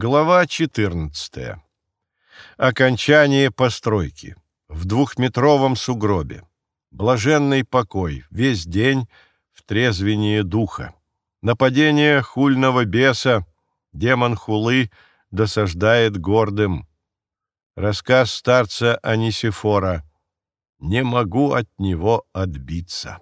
Глава 14. Окончание постройки. В двухметровом сугробе. Блаженный покой. Весь день в трезвении духа. Нападение хульного беса. Демон хулы досаждает гордым. Рассказ старца Анисифора. Не могу от него отбиться.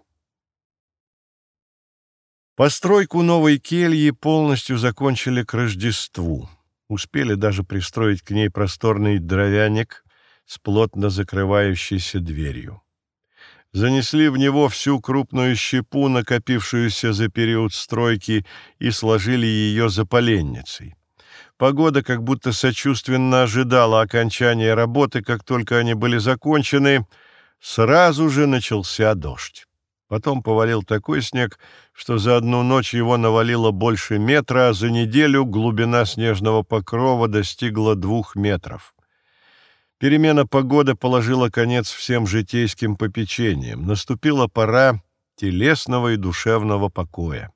Постройку новой кельи полностью закончили к Рождеству. Успели даже пристроить к ней просторный дровяник с плотно закрывающейся дверью. Занесли в него всю крупную щепу, накопившуюся за период стройки, и сложили ее за поленницей. Погода как будто сочувственно ожидала окончания работы, как только они были закончены, сразу же начался дождь. Потом повалил такой снег, что за одну ночь его навалило больше метра, а за неделю глубина снежного покрова достигла двух метров. Перемена погоды положила конец всем житейским попечениям. Наступила пора телесного и душевного покоя.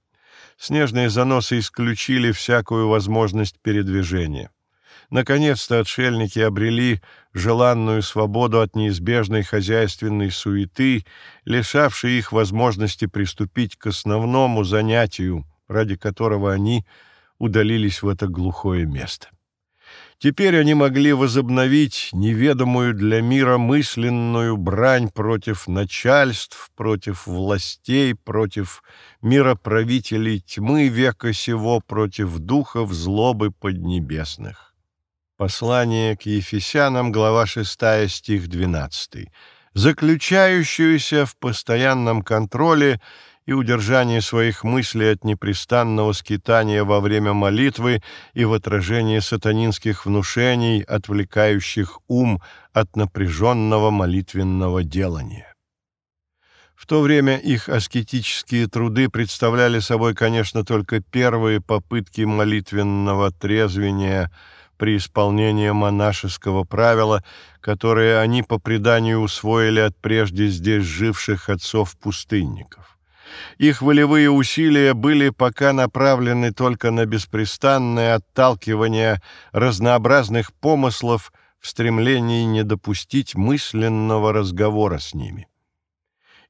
Снежные заносы исключили всякую возможность передвижения. Наконец-то отшельники обрели желанную свободу от неизбежной хозяйственной суеты, лишавшей их возможности приступить к основному занятию, ради которого они удалились в это глухое место. Теперь они могли возобновить неведомую для мира мысленную брань против начальств, против властей, против мироправителей тьмы века сего, против духов злобы поднебесных. Послание к Ефесянам, глава 6, стих 12, заключающуюся в постоянном контроле и удержании своих мыслей от непрестанного скитания во время молитвы и в отражении сатанинских внушений, отвлекающих ум от напряженного молитвенного делания. В то время их аскетические труды представляли собой, конечно, только первые попытки молитвенного трезвения – при исполнении монашеского правила, которое они по преданию усвоили от прежде здесь живших отцов-пустынников. Их волевые усилия были пока направлены только на беспрестанное отталкивание разнообразных помыслов в стремлении не допустить мысленного разговора с ними.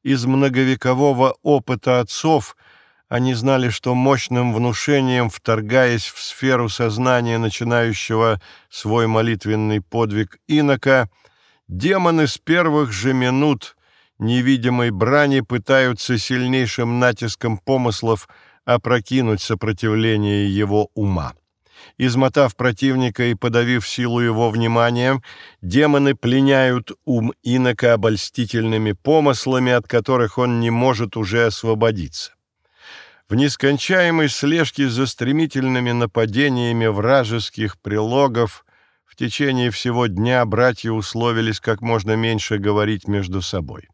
Из многовекового опыта отцов – они знали, что мощным внушением, вторгаясь в сферу сознания начинающего свой молитвенный подвиг инока, демоны с первых же минут невидимой брани пытаются сильнейшим натиском помыслов опрокинуть сопротивление его ума. Измотав противника и подавив силу его внимания, демоны пленяют ум инока обольстительными помыслами, от которых он не может уже освободиться. В нескончаемой слежке за стремительными нападениями вражеских прилогов в течение всего дня братья условились как можно меньше говорить между собой.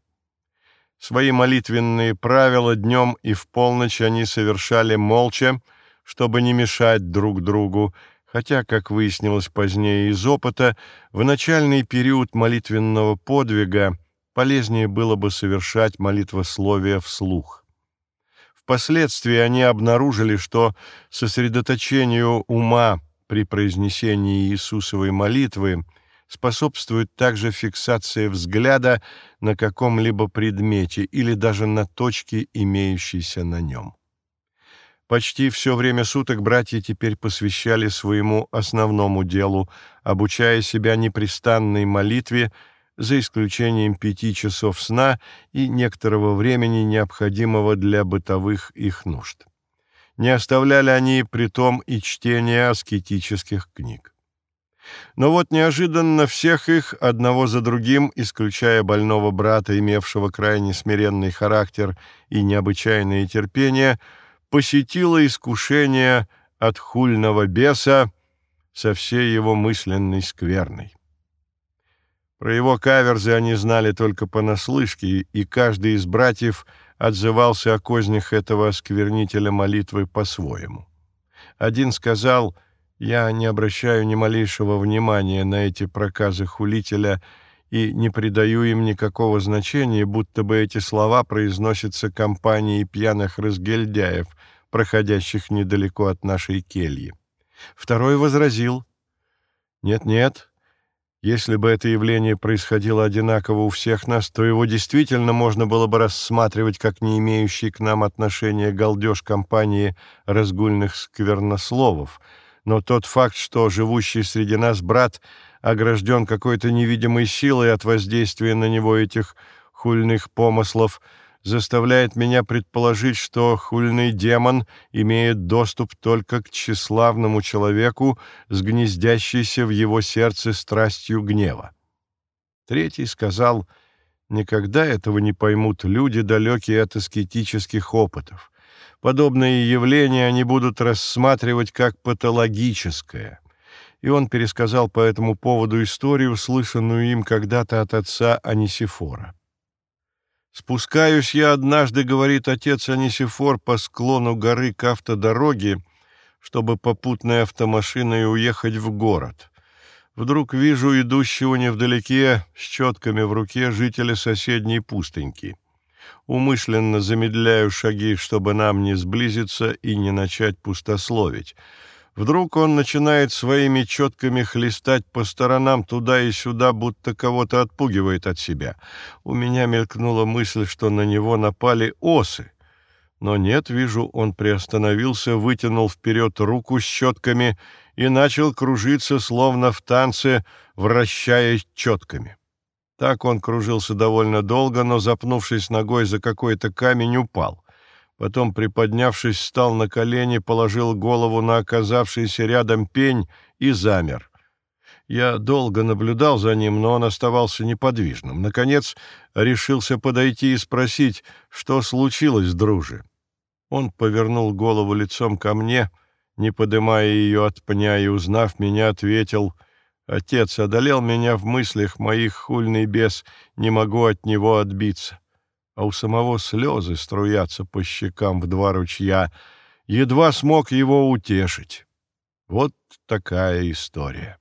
Свои молитвенные правила днем и в полночь они совершали молча, чтобы не мешать друг другу, хотя, как выяснилось позднее из опыта, в начальный период молитвенного подвига полезнее было бы совершать молитвословие вслух. Впоследствии они обнаружили, что сосредоточению ума при произнесении Иисусовой молитвы способствует также фиксация взгляда на каком-либо предмете или даже на точке, имеющейся на нем. Почти все время суток братья теперь посвящали своему основному делу, обучая себя непрестанной молитве за исключением пяти часов сна и некоторого времени, необходимого для бытовых их нужд. Не оставляли они при том и чтения аскетических книг. Но вот неожиданно всех их, одного за другим, исключая больного брата, имевшего крайне смиренный характер и необычайное терпение, посетило искушение от хульного беса со всей его мысленной скверной. Про его каверзы они знали только понаслышке, и каждый из братьев отзывался о кознях этого осквернителя молитвы по-своему. Один сказал, «Я не обращаю ни малейшего внимания на эти проказы хулителя и не придаю им никакого значения, будто бы эти слова произносятся компанией пьяных разгильдяев, проходящих недалеко от нашей кельи. Второй возразил. Нет-нет, если бы это явление происходило одинаково у всех нас, то его действительно можно было бы рассматривать как не имеющий к нам отношения галдеж компании разгульных сквернословов. Но тот факт, что живущий среди нас брат огражден какой-то невидимой силой от воздействия на него этих хульных помыслов – заставляет меня предположить, что хульный демон имеет доступ только к тщеславному человеку с гнездящейся в его сердце страстью гнева. Третий сказал, «Никогда этого не поймут люди, далекие от аскетических опытов. Подобные явления они будут рассматривать как патологическое». И он пересказал по этому поводу историю, слышанную им когда-то от отца Анисифора. «Спускаюсь я однажды, — говорит отец Анисифор, — по склону горы к автодороге, чтобы попутной автомашиной уехать в город. Вдруг вижу идущего невдалеке с четками в руке жителя соседней пустыньки. Умышленно замедляю шаги, чтобы нам не сблизиться и не начать пустословить». Вдруг он начинает своими четками хлестать по сторонам туда и сюда, будто кого-то отпугивает от себя. У меня мелькнула мысль, что на него напали осы. Но нет, вижу, он приостановился, вытянул вперед руку с щетками и начал кружиться, словно в танце, вращаясь четками. Так он кружился довольно долго, но, запнувшись ногой за какой-то камень, упал. Потом, приподнявшись, встал на колени, положил голову на оказавшийся рядом пень и замер. Я долго наблюдал за ним, но он оставался неподвижным. Наконец, решился подойти и спросить, что случилось, друже. Он повернул голову лицом ко мне, не подымая ее от пня, и, узнав меня, ответил, «Отец одолел меня в мыслях моих хульный бес, не могу от него отбиться» а у самого слезы струятся по щекам в два ручья, едва смог его утешить. Вот такая история.